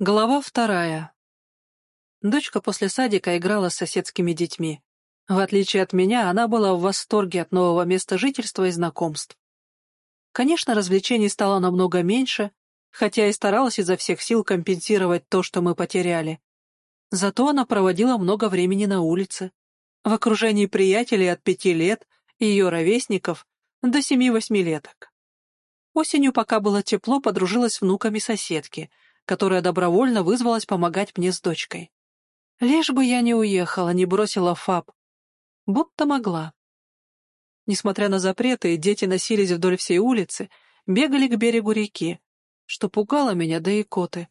Глава вторая. Дочка после садика играла с соседскими детьми. В отличие от меня, она была в восторге от нового места жительства и знакомств. Конечно, развлечений стало намного меньше, хотя и старалась изо всех сил компенсировать то, что мы потеряли. Зато она проводила много времени на улице, в окружении приятелей от пяти лет и ее ровесников до семи-восьмилеток. Осенью, пока было тепло, подружилась с внуками соседки — которая добровольно вызвалась помогать мне с дочкой. Лишь бы я не уехала, не бросила ФАП. Будто могла. Несмотря на запреты, дети носились вдоль всей улицы, бегали к берегу реки, что пугало меня до икоты.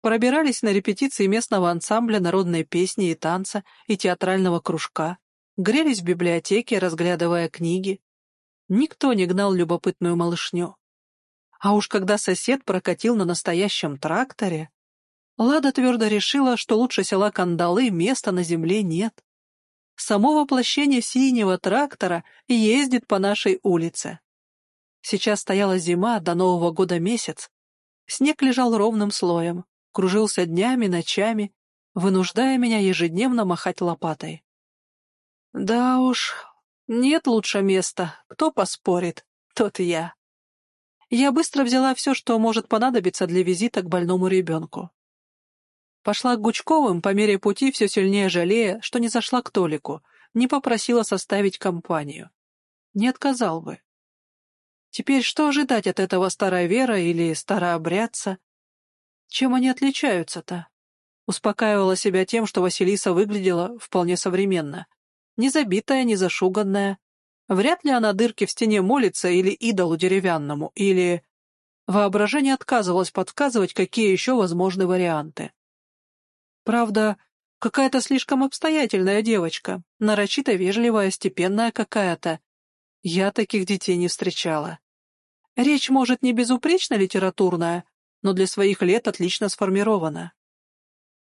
Пробирались на репетиции местного ансамбля народной песни и танца и театрального кружка, грелись в библиотеке, разглядывая книги. Никто не гнал любопытную малышню. А уж когда сосед прокатил на настоящем тракторе, Лада твердо решила, что лучше села Кандалы места на земле нет. Само воплощение синего трактора ездит по нашей улице. Сейчас стояла зима, до Нового года месяц. Снег лежал ровным слоем, кружился днями, ночами, вынуждая меня ежедневно махать лопатой. Да уж, нет лучше места, кто поспорит, тот я я быстро взяла все, что может понадобиться для визита к больному ребенку. Пошла к Гучковым, по мере пути все сильнее жалея, что не зашла к Толику, не попросила составить компанию. Не отказал бы. Теперь что ожидать от этого старовера или старообрядца? Чем они отличаются-то? Успокаивала себя тем, что Василиса выглядела вполне современно. Не забитая, не зашуганная, Вряд ли она дырки в стене молится или идолу деревянному, или... Воображение отказывалось подсказывать, какие еще возможны варианты. Правда, какая-то слишком обстоятельная девочка, нарочито вежливая, степенная какая-то. Я таких детей не встречала. Речь, может, не безупречно литературная, но для своих лет отлично сформирована.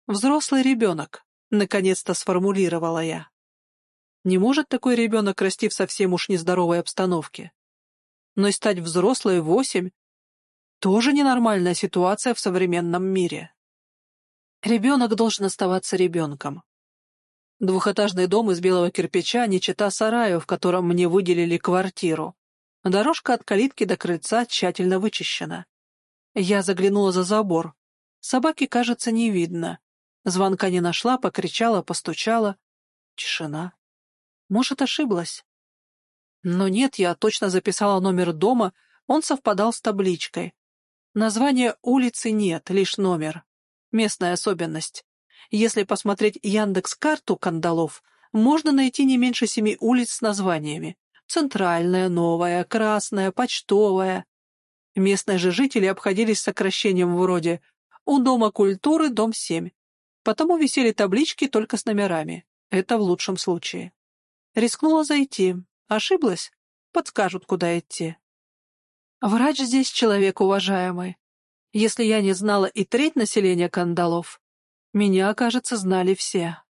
«Взрослый ребенок», — наконец-то сформулировала я. Не может такой ребенок расти в совсем уж нездоровой обстановке. Но и стать взрослой в восемь — тоже ненормальная ситуация в современном мире. Ребенок должен оставаться ребенком. Двухэтажный дом из белого кирпича, не чета сараю, в котором мне выделили квартиру. Дорожка от калитки до крыльца тщательно вычищена. Я заглянула за забор. Собаки, кажется, не видно. Звонка не нашла, покричала, постучала. Тишина. Может, ошиблась. Но нет, я точно записала номер дома, он совпадал с табличкой. Названия улицы нет, лишь номер. Местная особенность. Если посмотреть Яндекс-карту Кандалов, можно найти не меньше семи улиц с названиями. Центральная, Новая, Красная, Почтовая. Местные же жители обходились сокращением вроде «У Дома культуры, дом 7». Потому висели таблички только с номерами. Это в лучшем случае. Рискнула зайти. Ошиблась? Подскажут, куда идти. Врач здесь человек уважаемый. Если я не знала и треть населения кандалов, меня, кажется, знали все.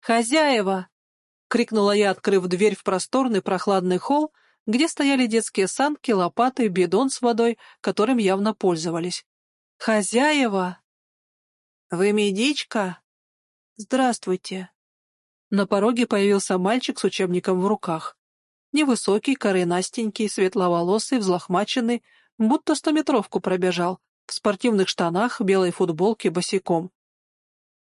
«Хозяева!» — крикнула я, открыв дверь в просторный прохладный холл, где стояли детские санки, лопаты, бидон с водой, которым явно пользовались. «Хозяева!» «Вы медичка?» «Здравствуйте!» На пороге появился мальчик с учебником в руках. Невысокий, коренастенький, светловолосый, взлохмаченный, будто стометровку пробежал, в спортивных штанах, белой футболке, босиком.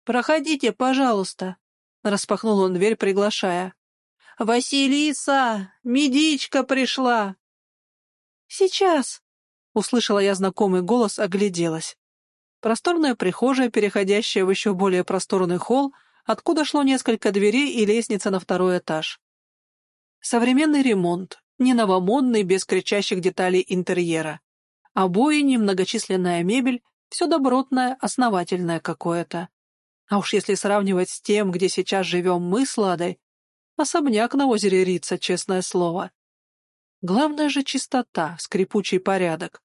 «Проходите, пожалуйста», — распахнул он дверь, приглашая. «Василиса! Медичка пришла!» «Сейчас!» — услышала я знакомый голос, огляделась. Просторная прихожая, переходящая в еще более просторный холл, откуда шло несколько дверей и лестница на второй этаж. Современный ремонт, не новомодный, без кричащих деталей интерьера. Обои, немногочисленная мебель, все добротное, основательное какое-то. А уж если сравнивать с тем, где сейчас живем мы с Ладой, особняк на озере Рица, честное слово. Главное же чистота, скрипучий порядок.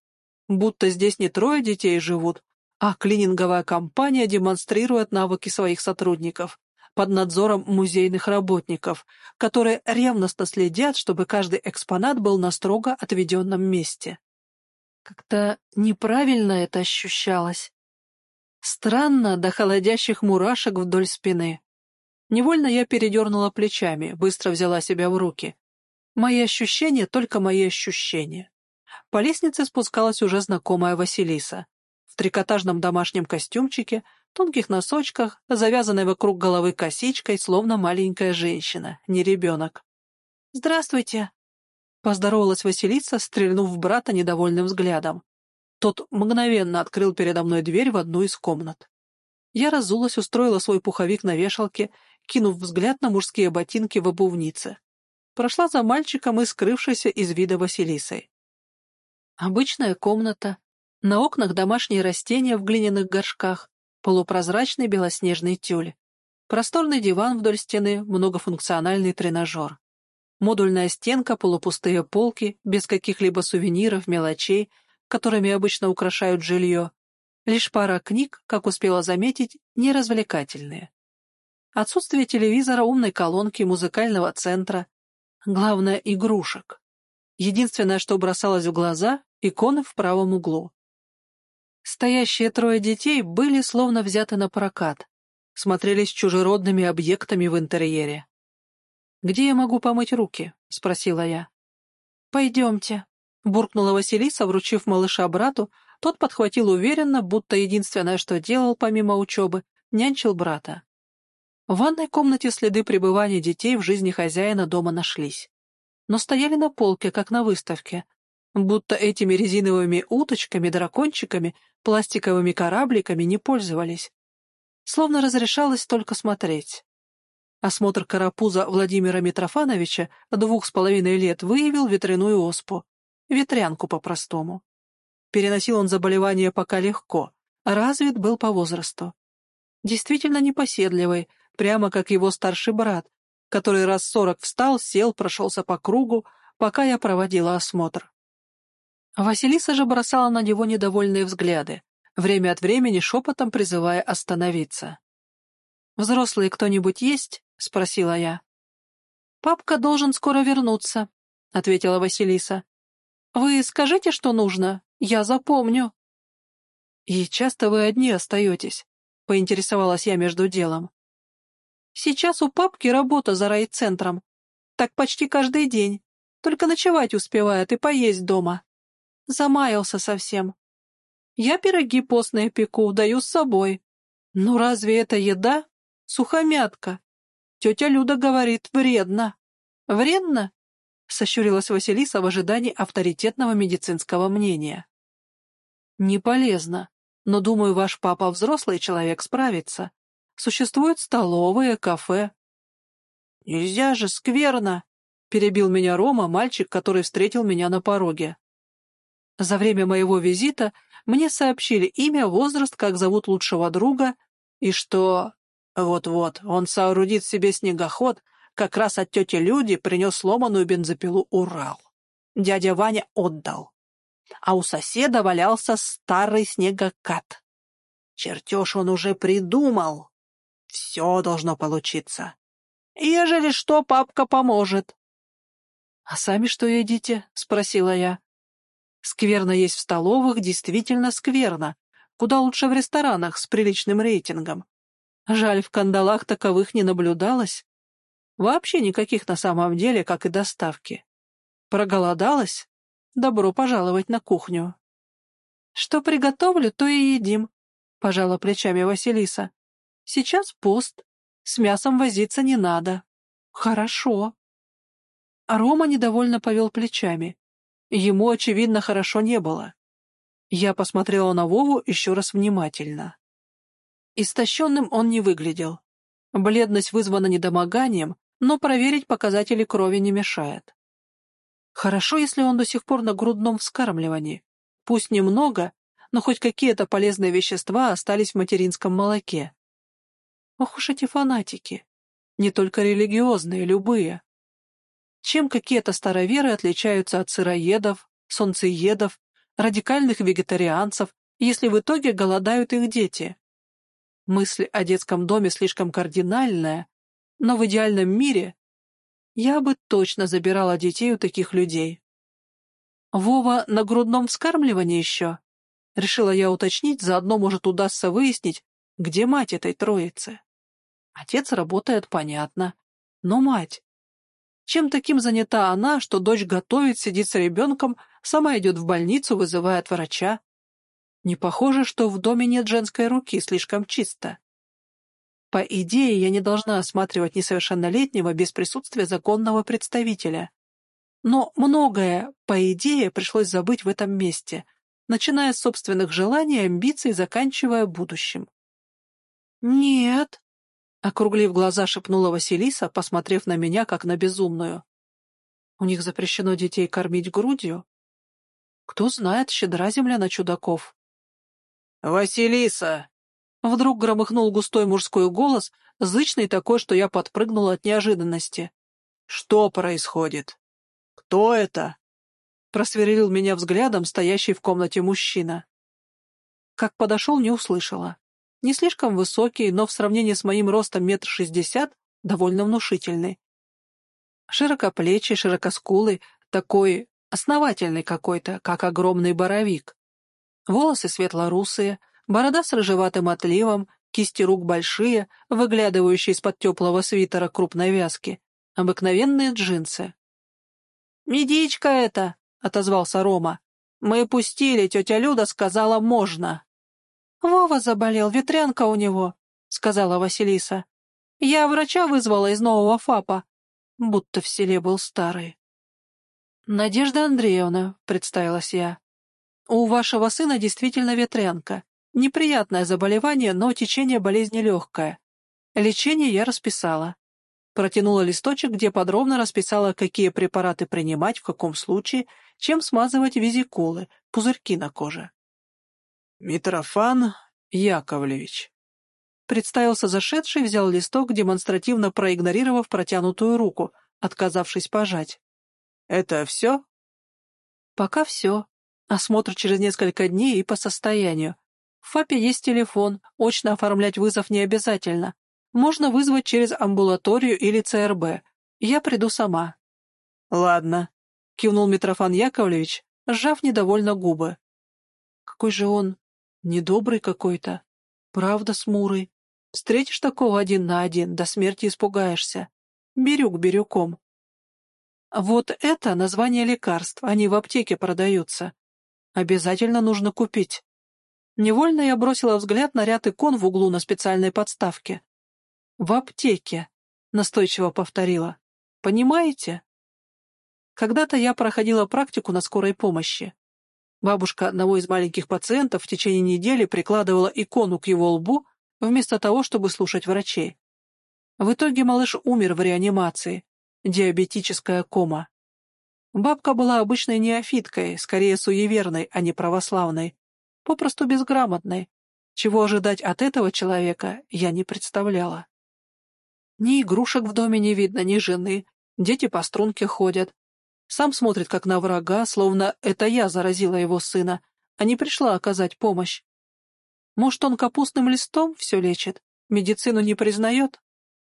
Будто здесь не трое детей живут, а клининговая компания демонстрирует навыки своих сотрудников под надзором музейных работников, которые ревностно следят, чтобы каждый экспонат был на строго отведенном месте. Как-то неправильно это ощущалось. Странно до холодящих мурашек вдоль спины. Невольно я передернула плечами, быстро взяла себя в руки. Мои ощущения — только мои ощущения. По лестнице спускалась уже знакомая Василиса. Трикотажном домашнем костюмчике, тонких носочках, завязанной вокруг головы косичкой, словно маленькая женщина, не ребенок. «Здравствуйте!» — поздоровалась Василиса, стрельнув брата недовольным взглядом. Тот мгновенно открыл передо мной дверь в одну из комнат. Я разулась, устроила свой пуховик на вешалке, кинув взгляд на мужские ботинки в обувнице. Прошла за мальчиком и скрывшейся из вида Василисой. Обычная комната, на окнах домашние растения в глиняных горшках, полупрозрачный белоснежный тюль, просторный диван вдоль стены, многофункциональный тренажер. Модульная стенка, полупустые полки, без каких-либо сувениров, мелочей, которыми обычно украшают жилье. Лишь пара книг, как успела заметить, неразвлекательные. Отсутствие телевизора, умной колонки, музыкального центра. Главное — игрушек. Единственное, что бросалось в глаза — иконы в правом углу. Стоящие трое детей были словно взяты на прокат, смотрелись чужеродными объектами в интерьере. «Где я могу помыть руки?» — спросила я. «Пойдемте», — буркнула Василиса, вручив малыша брату, тот подхватил уверенно, будто единственное, что делал помимо учебы, нянчил брата. В ванной комнате следы пребывания детей в жизни хозяина дома нашлись. Но стояли на полке, как на выставке, будто этими резиновыми уточками, дракончиками, пластиковыми корабликами не пользовались. Словно разрешалось только смотреть. Осмотр карапуза Владимира Митрофановича двух с половиной лет выявил ветряную оспу, ветрянку по-простому. Переносил он заболевание пока легко, развит был по возрасту. Действительно непоседливый, прямо как его старший брат, который раз сорок встал, сел, прошелся по кругу, пока я проводила осмотр. Василиса же бросала на него недовольные взгляды, время от времени шепотом призывая остановиться. «Взрослые кто-нибудь есть?» — спросила я. «Папка должен скоро вернуться», — ответила Василиса. «Вы скажите, что нужно, я запомню». «И часто вы одни остаетесь?» — поинтересовалась я между делом. Сейчас у папки работа за райцентром. Так почти каждый день. Только ночевать успевает и поесть дома. Замаялся совсем. Я пироги постные пеку, даю с собой. Ну разве это еда? Сухомятка. Тетя Люда говорит, вредно. Вредно? Сощурилась Василиса в ожидании авторитетного медицинского мнения. Не полезно, но, думаю, ваш папа взрослый человек справится. Существуют столовые, кафе. «Нельзя же, скверно!» — перебил меня Рома, мальчик, который встретил меня на пороге. За время моего визита мне сообщили имя, возраст, как зовут лучшего друга, и что... Вот-вот, он соорудит себе снегоход, как раз от тети Люди принес сломанную бензопилу «Урал». Дядя Ваня отдал. А у соседа валялся старый снегокат. Чертеж он уже придумал. Все должно получиться. Ежели что, папка поможет. — А сами что едите? — спросила я. Скверно есть в столовых, действительно скверно. Куда лучше в ресторанах с приличным рейтингом. Жаль, в кандалах таковых не наблюдалось. Вообще никаких на самом деле, как и доставки. Проголодалась? Добро пожаловать на кухню. — Что приготовлю, то и едим, — пожала плечами Василиса. Сейчас пост. С мясом возиться не надо. Хорошо. А Рома недовольно повел плечами. Ему, очевидно, хорошо не было. Я посмотрела на Вову еще раз внимательно. Истощенным он не выглядел. Бледность вызвана недомоганием, но проверить показатели крови не мешает. Хорошо, если он до сих пор на грудном вскармливании. Пусть немного, но хоть какие-то полезные вещества остались в материнском молоке. Ох уж эти фанатики. Не только религиозные, любые. Чем какие-то староверы отличаются от сыроедов, солнцеедов, радикальных вегетарианцев, если в итоге голодают их дети? Мысль о детском доме слишком кардинальная, но в идеальном мире я бы точно забирала детей у таких людей. Вова на грудном вскармливании еще? Решила я уточнить, заодно, может, удастся выяснить, где мать этой троицы. Отец работает, понятно. Но мать... Чем таким занята она, что дочь готовит, сидит с ребенком, сама идет в больницу, вызывает врача? Не похоже, что в доме нет женской руки, слишком чисто. По идее, я не должна осматривать несовершеннолетнего без присутствия законного представителя. Но многое, по идее, пришлось забыть в этом месте, начиная с собственных желаний амбиций, заканчивая будущим. «Нет», — округлив глаза, шепнула Василиса, посмотрев на меня, как на безумную. «У них запрещено детей кормить грудью? Кто знает, щедра земля на чудаков». «Василиса!» Вдруг громыхнул густой мужской голос, зычный такой, что я подпрыгнул от неожиданности. «Что происходит? Кто это?» Просверлил меня взглядом стоящий в комнате мужчина. Как подошел, не услышала. Не слишком высокий, но в сравнении с моим ростом метр шестьдесят довольно внушительный. Широкоплечий, широкоскулый, такой основательный какой-то, как огромный боровик. Волосы светло-русые, Борода с рыжеватым отливом, кисти рук большие, выглядывающие из-под теплого свитера крупной вязки, обыкновенные джинсы. «Медичка это!» — отозвался Рома. «Мы пустили, тетя Люда сказала, можно». «Вова заболел, ветрянка у него», — сказала Василиса. «Я врача вызвала из нового ФАПа, будто в селе был старый». «Надежда Андреевна», — представилась я. «У вашего сына действительно ветрянка. Неприятное заболевание, но течение болезни легкое. Лечение я расписала. Протянула листочек, где подробно расписала, какие препараты принимать, в каком случае, чем смазывать визикулы, пузырьки на коже. «Митрофан Яковлевич». Представился зашедший, взял листок, демонстративно проигнорировав протянутую руку, отказавшись пожать. «Это все?» «Пока все. Осмотр через несколько дней и по состоянию. В ФАПе есть телефон, очно оформлять вызов не обязательно. Можно вызвать через амбулаторию или ЦРБ. Я приду сама». «Ладно», — кивнул Митрофан Яковлевич, сжав недовольно губы. «Какой же он недобрый какой-то. Правда, смурый. Встретишь такого один на один, до смерти испугаешься. Бирюк бирюком. Вот это название лекарств, они в аптеке продаются. Обязательно нужно купить. Невольно я бросила взгляд на ряд икон в углу на специальной подставке. «В аптеке», — настойчиво повторила. «Понимаете?» Когда-то я проходила практику на скорой помощи. Бабушка одного из маленьких пациентов в течение недели прикладывала икону к его лбу, вместо того, чтобы слушать врачей. В итоге малыш умер в реанимации. Диабетическая кома. Бабка была обычной неофиткой, скорее суеверной, а не православной попросту безграмотной. Чего ожидать от этого человека, я не представляла. Ни игрушек в доме не видно, ни жены, дети по струнке ходят. Сам смотрит как на врага, словно это я заразила его сына, а не пришла оказать помощь. Может, он капустным листом все лечит, медицину не признает?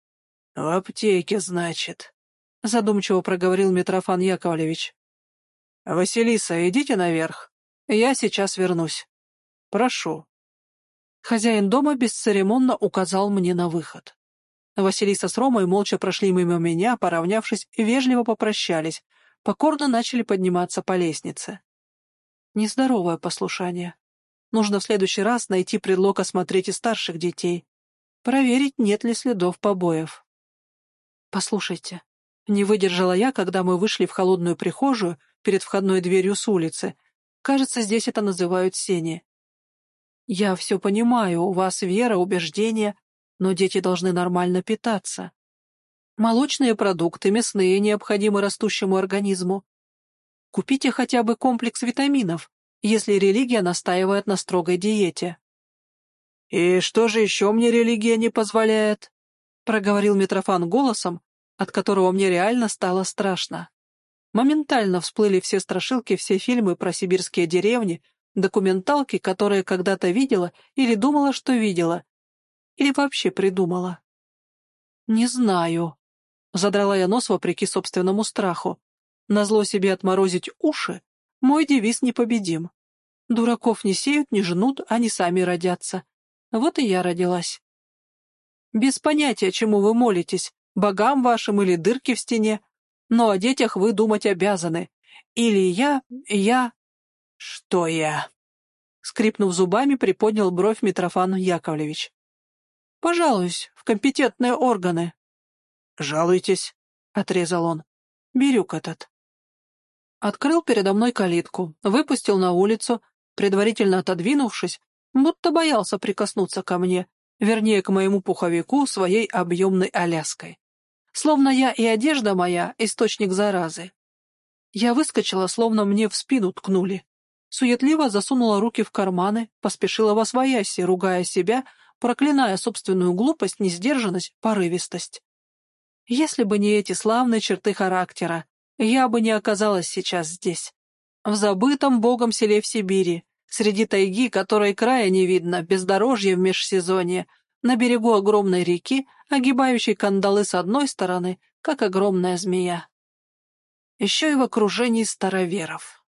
— В аптеке, значит, — задумчиво проговорил Митрофан Яковлевич. — Василиса, идите наверх. Я сейчас вернусь. Прошу». Хозяин дома бесцеремонно указал мне на выход. Василиса с Ромой молча прошли мимо меня, поравнявшись, вежливо попрощались, покорно начали подниматься по лестнице. Нездоровое послушание. Нужно в следующий раз найти предлог осмотреть и старших детей, проверить, нет ли следов побоев. «Послушайте», — не выдержала я, когда мы вышли в холодную прихожую перед входной дверью с улицы. Кажется, здесь это называют сени. Я все понимаю, у вас вера, убеждения, но дети должны нормально питаться. Молочные продукты, мясные необходимы растущему организму. Купите хотя бы комплекс витаминов, если религия настаивает на строгой диете. «И что же еще мне религия не позволяет?» — проговорил Митрофан голосом, от которого мне реально стало страшно. Моментально всплыли все страшилки, все фильмы про сибирские деревни, документалки, которые когда-то видела или думала, что видела, или вообще придумала. «Не знаю», — задрала я нос вопреки собственному страху. Назло себе отморозить уши, мой девиз непобедим. Дураков не сеют, не жнут, они сами родятся. Вот и я родилась. Без понятия, чему вы молитесь, богам вашим или дырки в стене, но о детях вы думать обязаны. Или я, я... Что я? Скрипнув зубами, приподнял бровь Митрофан Яковлевич. «Пожалуюсь, в компетентные органы». «Жалуйтесь», — отрезал он. «Бирюк этот». Открыл передо мной калитку, выпустил на улицу, предварительно отодвинувшись, будто боялся прикоснуться ко мне, вернее, к моему пуховику своей объемной аляской. Словно я и одежда моя — источник заразы. Я выскочила, словно мне в спину ткнули. Суетливо засунула руки в карманы, поспешила во свояси, ругая себя, проклиная собственную глупость, несдержанность, порывистость. Если бы не эти славные черты характера, я бы не оказалась сейчас здесь, в забытом богом селе в Сибири, среди тайги, которой края не видно, бездорожье в межсезонье, на берегу огромной реки, огибающей кандалы с одной стороны, как огромная змея. Еще и в окружении староверов.